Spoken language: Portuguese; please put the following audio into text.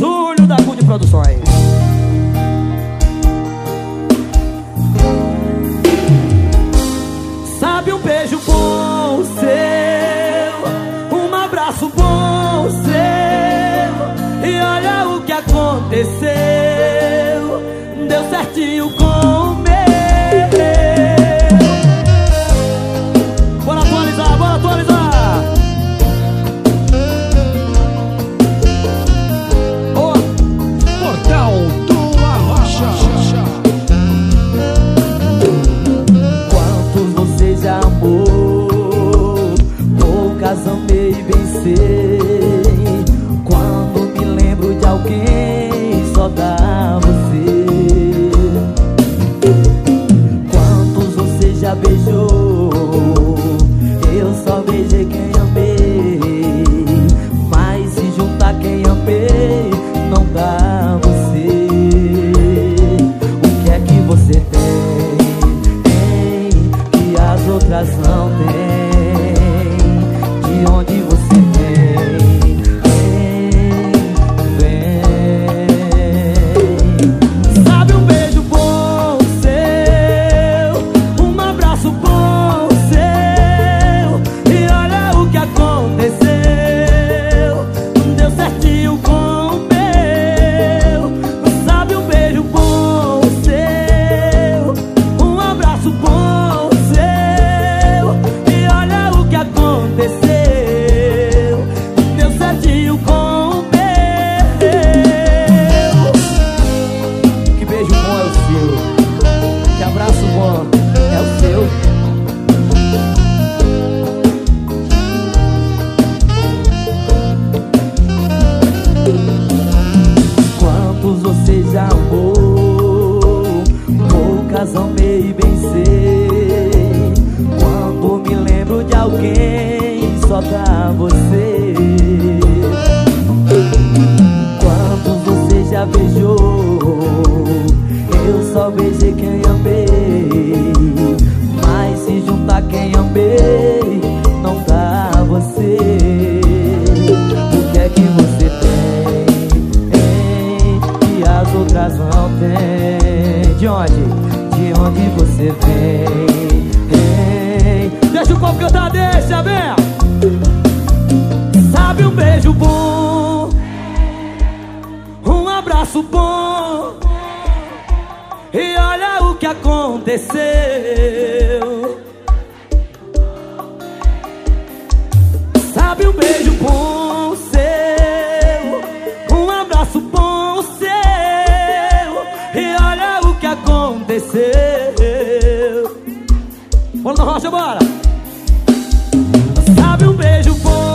Júlio da Good Produções. Sabe um beijo bom seu, um abraço bom seu, e olha o que aconteceu, deu certinho com o meu. Só dá você. Quantos você já beijou? Eu só beijei quem amei bem sei. Quando me lembro de alguém, só dá você. Quantos você já beijou? Eu só beijei quem amei. Mas se juntar quem amei, não dá você. O que é que você tem? Que as outras não têm. De onde? De onde você vem? Deixa o povo cantar, deixa, vem! Sabe um beijo bom? um abraço bom. E olha o que aconteceu. Aconteceu. Na rocha, bora. Sabe um beijo bom